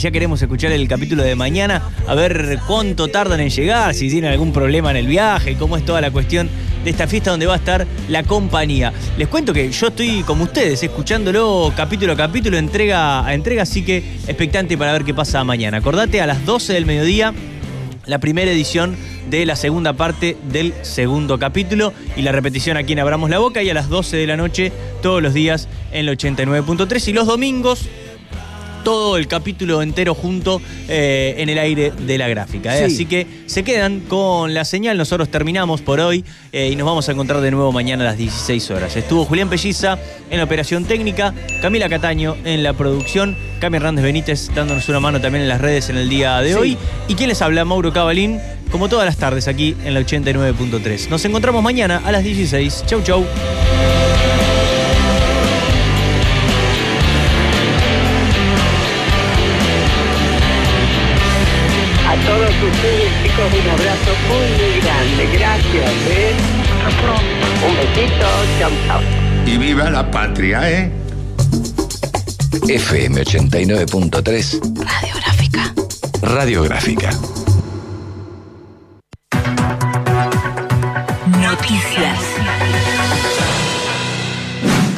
ya queremos escuchar el capítulo de mañana, a ver cuánto tardan en llegar, si tienen algún problema en el viaje, cómo es toda la cuestión de esta fiesta donde va a estar la compañía. Les cuento que yo estoy como ustedes, escuchándolo capítulo a capítulo, entrega a entrega, así que expectante para ver qué pasa mañana. Acordate, a las 12 del mediodía, la primera edición de la segunda parte del segundo capítulo y la repetición aquí en Abramos la Boca y a las 12 de la noche todos los días en el 89.3 y los domingos todo el capítulo entero junto eh, en el aire de la gráfica. ¿eh? Así que se quedan con la señal. Nosotros terminamos por hoy eh, y nos vamos a encontrar de nuevo mañana a las 16 horas. Estuvo Julián Pelliza en la operación técnica, Camila Cataño en la producción, Cami Hernández Benítez dándonos una mano también en las redes en el día de hoy. ¿Y quién les habla? Mauro Cabalín, como todas las tardes aquí en la 89.3. Nos encontramos mañana a las 16. Chau, chau. Ustedes, chicos, un abrazo muy, muy grande. Gracias, ¿eh? Un besito, chau, chau. Y viva la patria, ¿eh? FM 89.3 Radiográfica. Radiográfica. Noticias.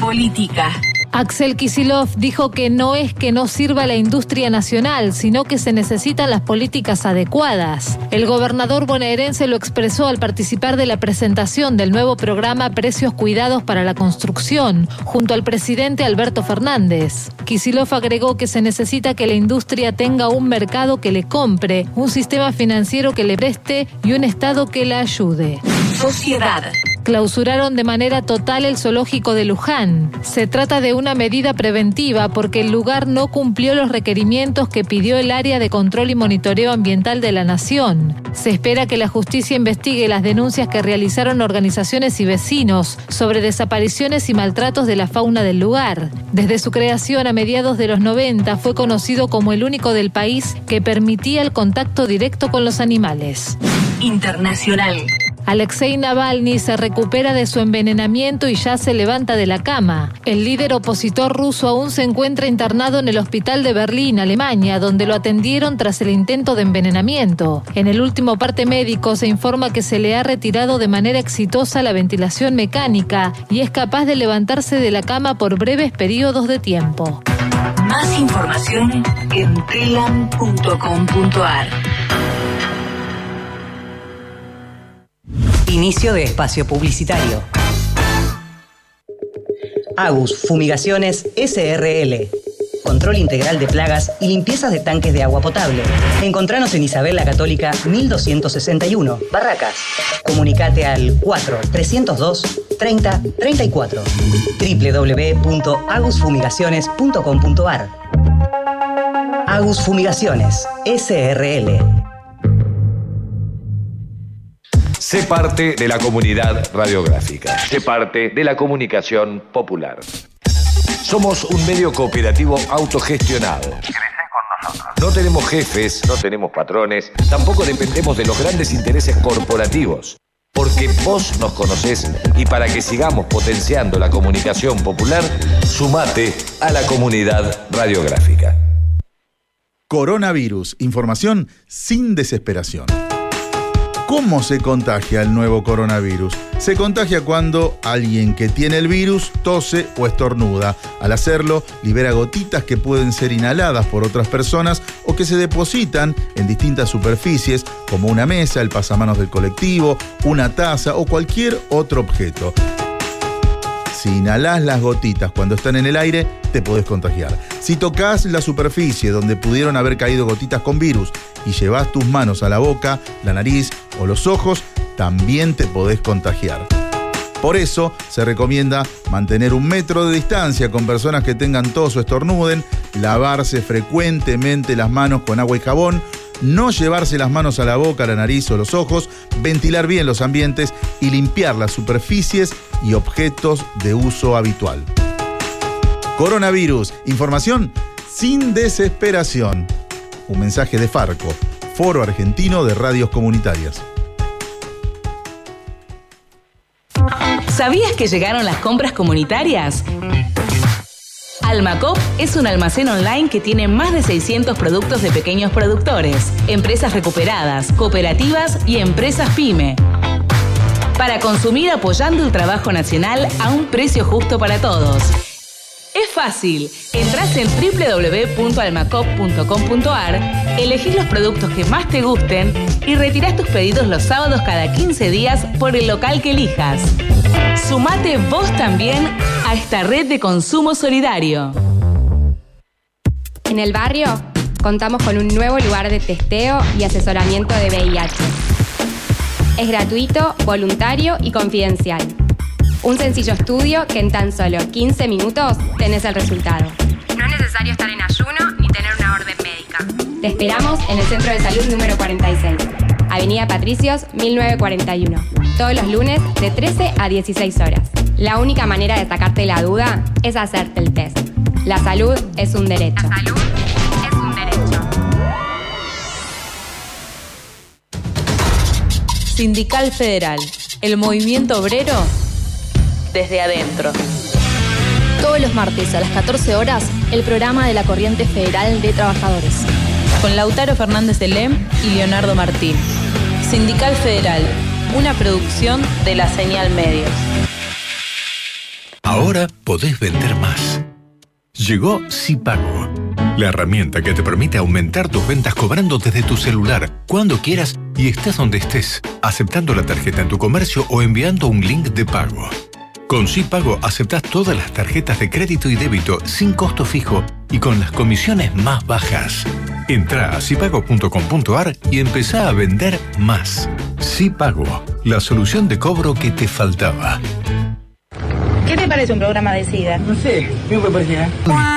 Política. Axel Kisilov dijo que no es que no sirva la industria nacional, sino que se necesitan las políticas adecuadas. El gobernador bonaerense lo expresó al participar de la presentación del nuevo programa Precios Cuidados para la Construcción, junto al presidente Alberto Fernández. Kisilov agregó que se necesita que la industria tenga un mercado que le compre, un sistema financiero que le preste y un Estado que la ayude. Sociedad clausuraron de manera total el zoológico de Luján. Se trata de una medida preventiva porque el lugar no cumplió los requerimientos que pidió el área de control y monitoreo ambiental de la nación. Se espera que la justicia investigue las denuncias que realizaron organizaciones y vecinos sobre desapariciones y maltratos de la fauna del lugar. Desde su creación a mediados de los 90 fue conocido como el único del país que permitía el contacto directo con los animales. Internacional. Alexei Navalny se recupera de su envenenamiento y ya se levanta de la cama. El líder opositor ruso aún se encuentra internado en el hospital de Berlín, Alemania, donde lo atendieron tras el intento de envenenamiento. En el último parte médico se informa que se le ha retirado de manera exitosa la ventilación mecánica y es capaz de levantarse de la cama por breves periodos de tiempo. Más información en telam.com.ar. Inicio de espacio publicitario. Agus Fumigaciones SRL. Control integral de plagas y limpiezas de tanques de agua potable. Encontranos en Isabel la Católica 1261, Barracas. Comunicate al 4 302 30 34 www.agusfumigaciones.com.ar Agus Fumigaciones SRL. Sé parte de la comunidad radiográfica. Sé parte de la comunicación popular. Somos un medio cooperativo autogestionado. No tenemos jefes, no tenemos patrones, tampoco dependemos de los grandes intereses corporativos. Porque vos nos conocés y para que sigamos potenciando la comunicación popular, sumate a la comunidad radiográfica. Coronavirus. Información sin desesperación. ¿Cómo se contagia el nuevo coronavirus? Se contagia cuando alguien que tiene el virus tose o estornuda. Al hacerlo, libera gotitas que pueden ser inhaladas por otras personas o que se depositan en distintas superficies, como una mesa, el pasamanos del colectivo, una taza o cualquier otro objeto. Si inhalás las gotitas cuando están en el aire, te podés contagiar. Si tocas la superficie donde pudieron haber caído gotitas con virus y llevas tus manos a la boca, la nariz o los ojos, también te podés contagiar. Por eso se recomienda mantener un metro de distancia con personas que tengan tos o estornuden, lavarse frecuentemente las manos con agua y jabón, no llevarse las manos a la boca, la nariz o los ojos, ventilar bien los ambientes y limpiar las superficies y objetos de uso habitual. Coronavirus, información sin desesperación. Un mensaje de Farco, Foro Argentino de Radios Comunitarias. ¿Sabías que llegaron las compras comunitarias? Almacop es un almacén online que tiene más de 600 productos de pequeños productores, empresas recuperadas, cooperativas y empresas pyme. Para consumir apoyando el trabajo nacional a un precio justo para todos. Es fácil. Entrás en www.almacop.com.ar, elegís los productos que más te gusten y retirás tus pedidos los sábados cada 15 días por el local que elijas. Sumate vos también a esta red de consumo solidario. En el barrio contamos con un nuevo lugar de testeo y asesoramiento de VIH. Es gratuito, voluntario y confidencial. Un sencillo estudio que en tan solo 15 minutos tenés el resultado. No es necesario estar en ayuno ni tener una orden médica. Te esperamos en el Centro de Salud número 46, Avenida Patricios 1941, todos los lunes de 13 a 16 horas. La única manera de sacarte la duda es hacerte el test. La salud es un derecho. La salud es un derecho. Sindical Federal, el movimiento obrero desde adentro. Todos los martes a las 14 horas, el programa de la Corriente Federal de Trabajadores. Con Lautaro Fernández de Lem y Leonardo Martín. Sindical Federal, una producción de la Señal Medios. Ahora podés vender más. Llegó Sipago, la herramienta que te permite aumentar tus ventas cobrando desde tu celular, cuando quieras y estés donde estés, aceptando la tarjeta en tu comercio o enviando un link de pago. Con Sipago aceptás todas las tarjetas de crédito y débito sin costo fijo y con las comisiones más bajas. Entra a sipago.com.ar y empezá a vender más. Sipago, la solución de cobro que te faltaba. ¿Qué te parece un programa de SIDA? No sé, ¿qué me parece?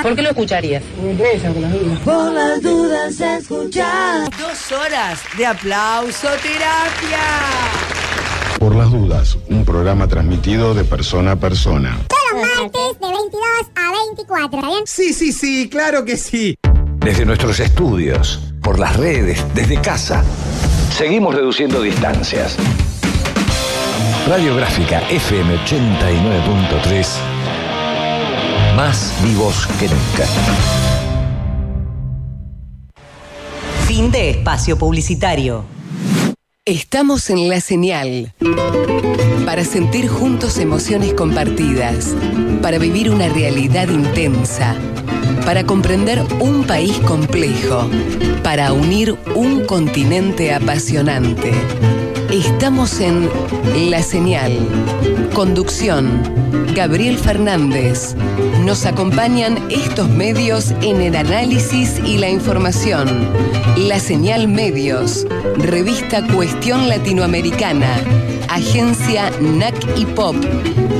¿Por qué lo escucharías? Me interesa con las dudas. Por las dudas escuchar. Dos horas de aplauso terapia. Por las dudas, un programa transmitido de persona a persona. Todos los martes de 22 a 24, ¿bien? Sí, sí, sí, claro que sí. Desde nuestros estudios, por las redes, desde casa. Seguimos reduciendo distancias. Radiográfica FM 89.3. Más vivos que nunca. Fin de espacio publicitario. Estamos en la señal para sentir juntos emociones compartidas, para vivir una realidad intensa, para comprender un país complejo, para unir un continente apasionante. Estamos en La Señal. Conducción, Gabriel Fernández. Nos acompañan estos medios en el análisis y la información. La Señal Medios, revista Cuestión Latinoamericana, agencia NAC y Pop,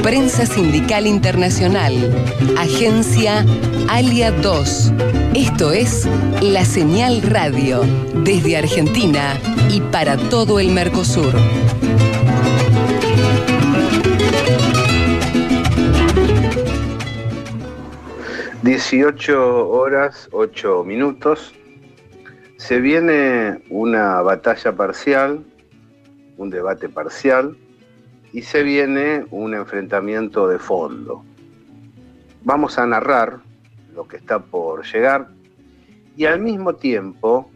Prensa Sindical Internacional, agencia Alia 2. Esto es La Señal Radio, desde Argentina y para todo el Mercosur. Dieciocho horas, ocho minutos. Se viene una batalla parcial, un debate parcial, y se viene un enfrentamiento de fondo. Vamos a narrar lo que está por llegar y al mismo tiempo,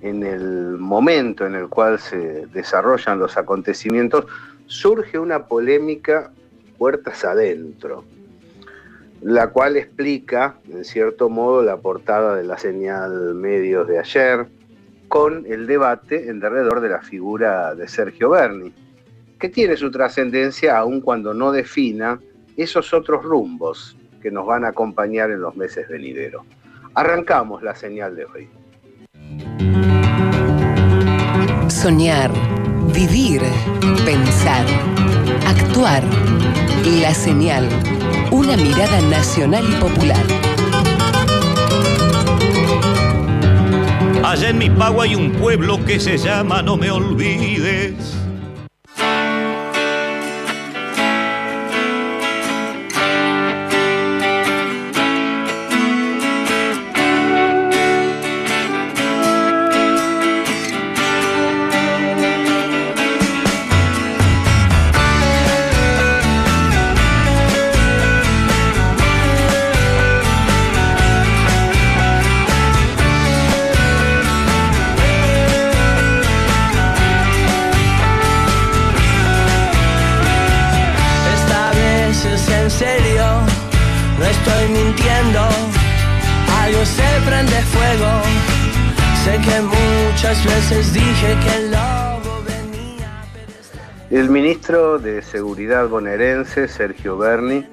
en el momento en el cual se desarrollan los acontecimientos, surge una polémica puertas adentro, la cual explica, en cierto modo, la portada de la señal medios de ayer, con el debate en derredor de la figura de Sergio Berni, que tiene su trascendencia aun cuando no defina esos otros rumbos que nos van a acompañar en los meses venideros. Arrancamos la señal de hoy. Soñar, vivir, pensar, actuar. La señal. Una mirada nacional y popular. Allá en mi pago hay un pueblo que se llama No me olvides. Prende fuego. Sé que muchas veces dije que el lobo venía. El ministro de Seguridad bonaerense, Sergio Berni,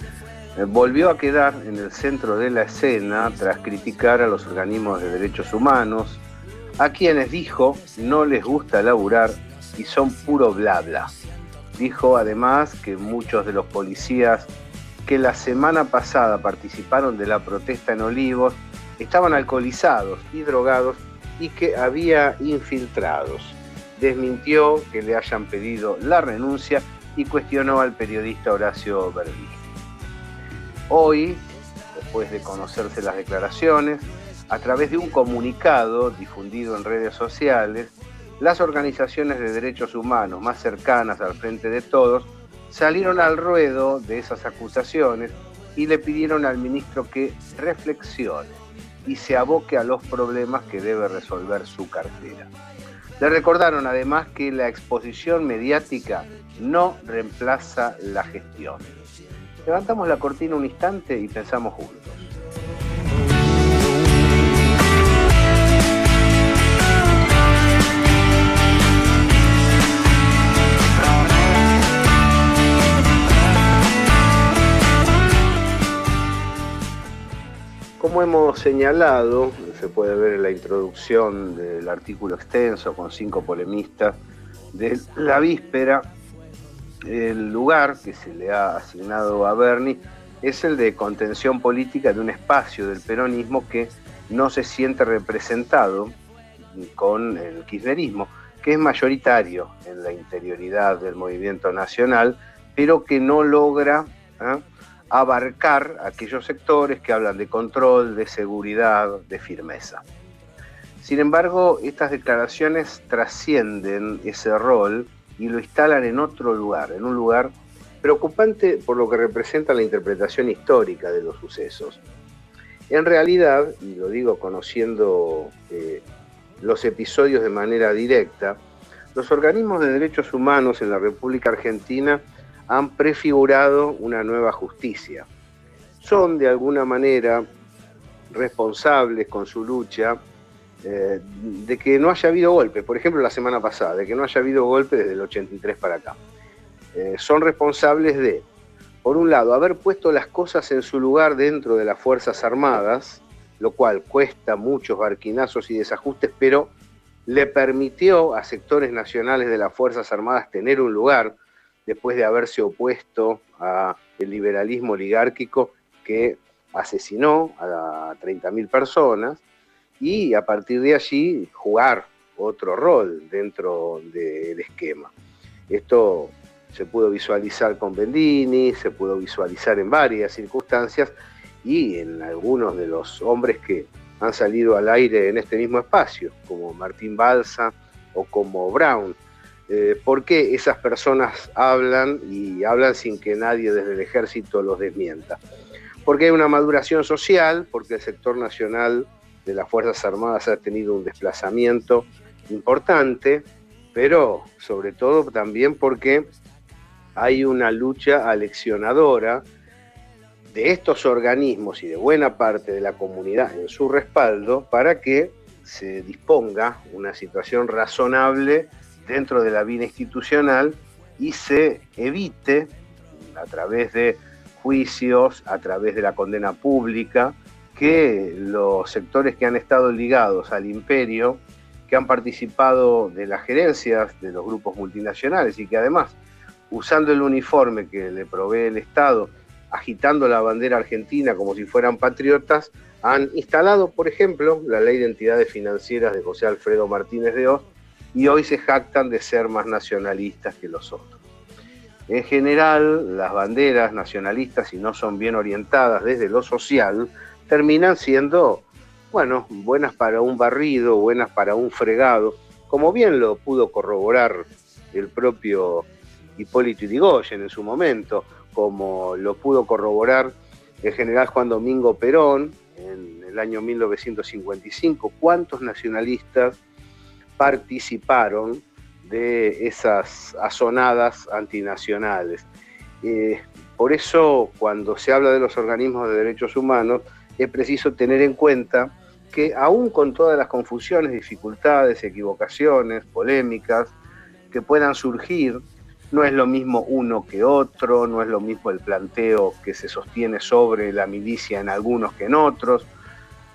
eh, volvió a quedar en el centro de la escena tras criticar a los organismos de derechos humanos, a quienes dijo no les gusta laburar y son puro bla bla. Dijo además que muchos de los policías que la semana pasada participaron de la protesta en Olivos estaban alcoholizados y drogados y que había infiltrados. Desmintió que le hayan pedido la renuncia y cuestionó al periodista Horacio Berlín. Hoy, después de conocerse las declaraciones, a través de un comunicado difundido en redes sociales, las organizaciones de derechos humanos más cercanas al frente de todos salieron al ruedo de esas acusaciones y le pidieron al ministro que reflexione y se aboque a los problemas que debe resolver su cartera. Le recordaron además que la exposición mediática no reemplaza la gestión. Levantamos la cortina un instante y pensamos juntos. Hemos señalado, se puede ver en la introducción del artículo extenso con cinco polemistas de la víspera, el lugar que se le ha asignado a Bernie es el de contención política de un espacio del peronismo que no se siente representado con el kirchnerismo, que es mayoritario en la interioridad del movimiento nacional, pero que no logra ¿eh? Abarcar aquellos sectores que hablan de control, de seguridad, de firmeza. Sin embargo, estas declaraciones trascienden ese rol y lo instalan en otro lugar, en un lugar preocupante por lo que representa la interpretación histórica de los sucesos. En realidad, y lo digo conociendo eh, los episodios de manera directa, los organismos de derechos humanos en la República Argentina han prefigurado una nueva justicia. Son de alguna manera responsables con su lucha eh, de que no haya habido golpes, por ejemplo la semana pasada, de que no haya habido golpes desde el 83 para acá. Eh, son responsables de, por un lado, haber puesto las cosas en su lugar dentro de las Fuerzas Armadas, lo cual cuesta muchos barquinazos y desajustes, pero le permitió a sectores nacionales de las Fuerzas Armadas tener un lugar, después de haberse opuesto al liberalismo oligárquico que asesinó a 30.000 personas y a partir de allí jugar otro rol dentro del esquema. Esto se pudo visualizar con Bendini, se pudo visualizar en varias circunstancias y en algunos de los hombres que han salido al aire en este mismo espacio, como Martín Balsa o como Brown, eh, ¿Por qué esas personas hablan y hablan sin que nadie desde el ejército los desmienta? Porque hay una maduración social, porque el sector nacional de las Fuerzas Armadas ha tenido un desplazamiento importante, pero sobre todo también porque hay una lucha aleccionadora de estos organismos y de buena parte de la comunidad en su respaldo para que se disponga una situación razonable dentro de la vida institucional y se evite a través de juicios, a través de la condena pública, que los sectores que han estado ligados al imperio, que han participado de las gerencias de los grupos multinacionales y que además, usando el uniforme que le provee el Estado, agitando la bandera argentina como si fueran patriotas, han instalado, por ejemplo, la ley de entidades financieras de José Alfredo Martínez de Oz, y hoy se jactan de ser más nacionalistas que los otros. En general, las banderas nacionalistas, si no son bien orientadas desde lo social, terminan siendo, bueno, buenas para un barrido, buenas para un fregado, como bien lo pudo corroborar el propio Hipólito Yrigoyen en su momento, como lo pudo corroborar el general Juan Domingo Perón en el año 1955. ¿Cuántos nacionalistas participaron de esas azonadas antinacionales. Eh, por eso, cuando se habla de los organismos de derechos humanos, es preciso tener en cuenta que aún con todas las confusiones, dificultades, equivocaciones, polémicas que puedan surgir, no es lo mismo uno que otro, no es lo mismo el planteo que se sostiene sobre la milicia en algunos que en otros.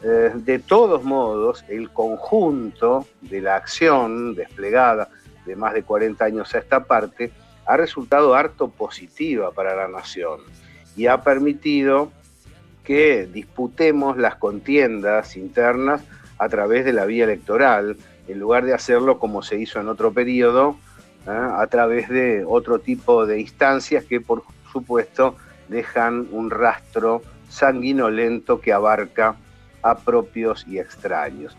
Eh, de todos modos, el conjunto de la acción desplegada de más de 40 años a esta parte ha resultado harto positiva para la nación y ha permitido que disputemos las contiendas internas a través de la vía electoral, en lugar de hacerlo como se hizo en otro periodo, ¿eh? a través de otro tipo de instancias que por supuesto dejan un rastro sanguinolento que abarca a propios y extraños.